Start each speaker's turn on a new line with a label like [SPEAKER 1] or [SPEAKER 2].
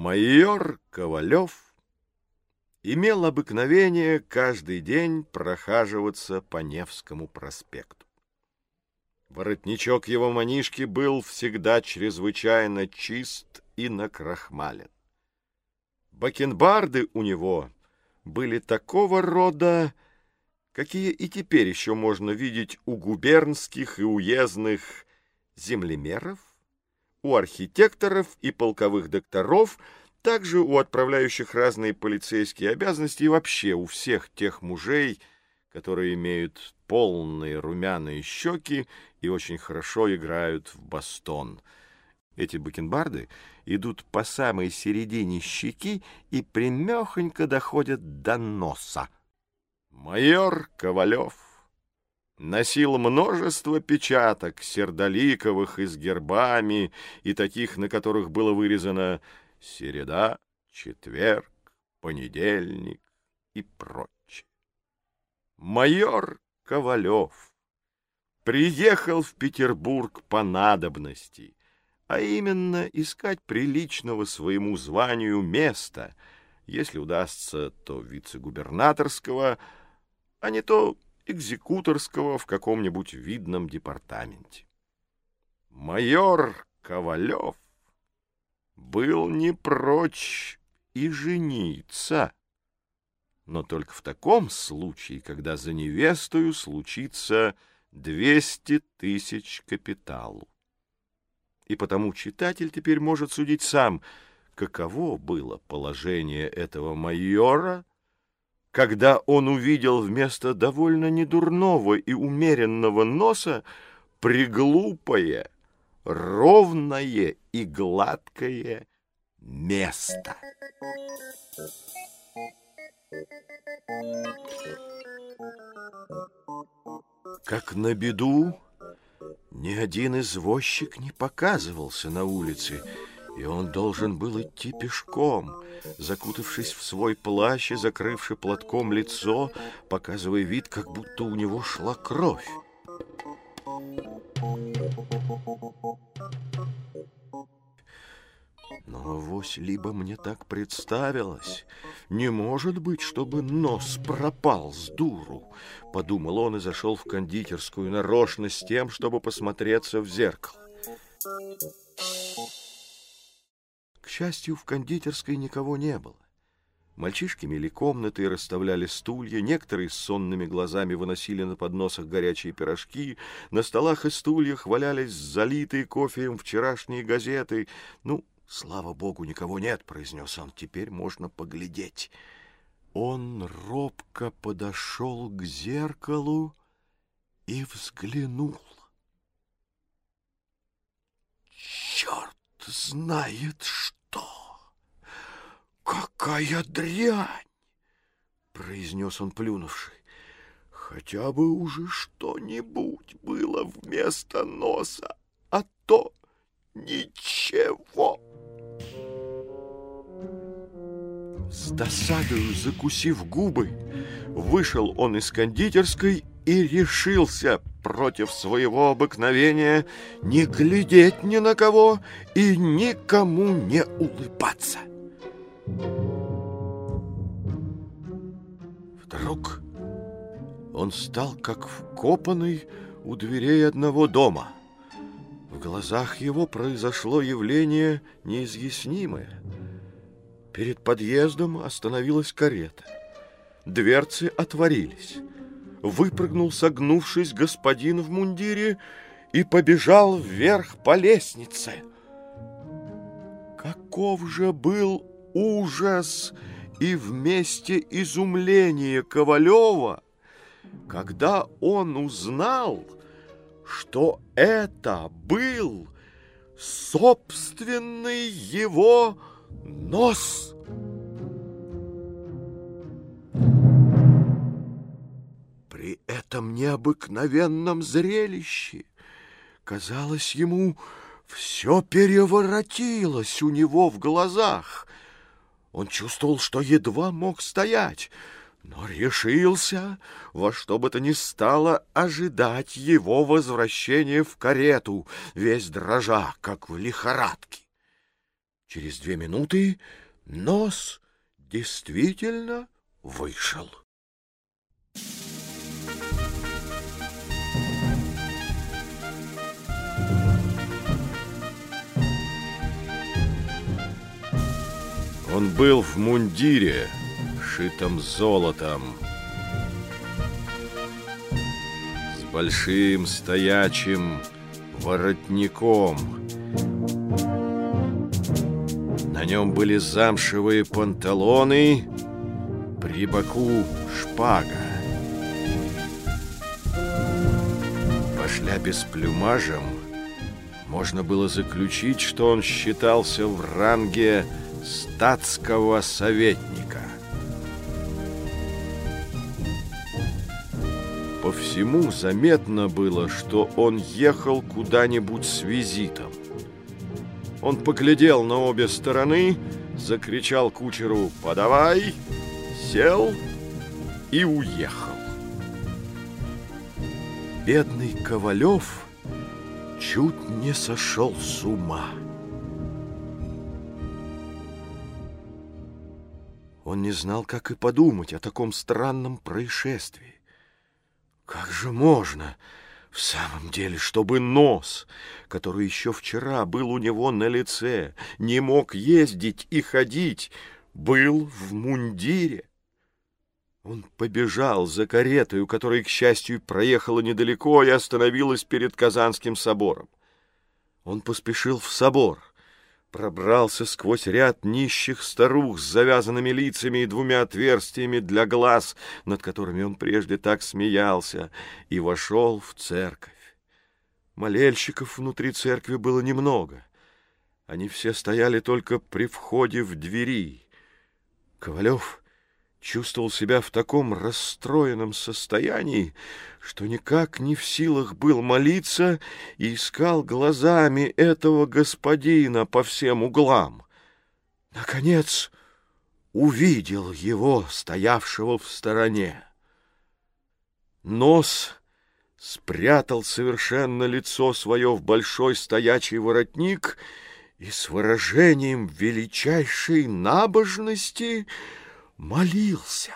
[SPEAKER 1] Майор Ковалев имел обыкновение каждый день прохаживаться по Невскому проспекту. Воротничок его манишки был всегда чрезвычайно чист и накрахмален. Бакенбарды у него были такого рода, какие и теперь еще можно видеть у губернских и уездных землемеров, у архитекторов и полковых докторов, также у отправляющих разные полицейские обязанности и вообще у всех тех мужей, которые имеют полные румяные щеки и очень хорошо играют в бастон. Эти бакенбарды идут по самой середине щеки и примехонько доходят до носа. Майор Ковалев носил множество печаток, сердоликовых и с гербами, и таких, на которых было вырезано «Середа», «Четверг», «Понедельник» и прочее. Майор Ковалев приехал в Петербург по надобности, а именно искать приличного своему званию места, если удастся, то вице-губернаторского, а не то экзекуторского в каком-нибудь видном департаменте. Майор Ковалев был не прочь и жениться, но только в таком случае, когда за невестою случится двести тысяч капиталу. И потому читатель теперь может судить сам, каково было положение этого майора — когда он увидел вместо довольно недурного и умеренного носа приглупое, ровное и гладкое место. Как на беду, ни один извозчик не показывался на улице, и он должен был идти пешком, закутавшись в свой плащ и закрывши платком лицо, показывая вид, как будто у него шла кровь. Но авось либо мне так представилось. Не может быть, чтобы нос пропал с дуру, — подумал он и зашел в кондитерскую нарочно с тем, чтобы посмотреться в зеркало. К счастью, в кондитерской никого не было. Мальчишки мели комнаты и расставляли стулья, некоторые с сонными глазами выносили на подносах горячие пирожки, на столах и стульях валялись залитые кофеем вчерашние газеты. «Ну, слава богу, никого нет», — произнес он, — «теперь можно поглядеть». Он робко подошел к зеркалу и взглянул. Черт знает, что! «Какая дрянь!» — произнес он, плюнувший. «Хотя бы уже что-нибудь было вместо носа, а то ничего!» С досадою закусив губы, вышел он из кондитерской и решился против своего обыкновения не глядеть ни на кого и никому не улыбаться. Вдруг он стал как вкопанный у дверей одного дома. В глазах его произошло явление неизъяснимое. Перед подъездом остановилась карета. Дверцы отворились. Выпрыгнул, согнувшись, господин в мундире и побежал вверх по лестнице. Каков же был ужас и вместе изумление Ковалева, когда он узнал, что это был собственный его нос. Этом необыкновенном зрелище казалось ему, все переворотилось у него в глазах — он чувствовал, что едва мог стоять, но решился во что бы то ни стало ожидать его возвращения в карету, весь дрожа, как в лихорадке. Через две минуты нос действительно вышел. Он был в мундире, шитом золотом, с большим стоячим воротником. На нем были замшевые панталоны, при боку шпага. По шляпе с плюмажем можно было заключить, что он считался в ранге статского советника. По всему заметно было, что он ехал куда-нибудь с визитом. Он поглядел на обе стороны, закричал кучеру «Подавай!», сел и уехал. Бедный Ковалев чуть не сошел с ума. Он не знал, как и подумать о таком странном происшествии. Как же можно, в самом деле, чтобы нос, который еще вчера был у него на лице, не мог ездить и ходить, был в мундире? Он побежал за каретою, которая, к счастью, проехала недалеко и остановилась перед Казанским собором. Он поспешил в собор — пробрался сквозь ряд нищих старух с завязанными лицами и двумя отверстиями для глаз, над которыми он прежде так смеялся, и вошел в церковь. Молельщиков внутри церкви было немного. Они все стояли только при входе в двери. Ковалев чувствовал себя в таком расстроенном состоянии, что никак не в силах был молиться и искал глазами этого господина по всем углам. Наконец увидел его, стоявшего в стороне. Нос спрятал совершенно лицо свое в большой стоячий воротник и с выражением величайшей набожности молился.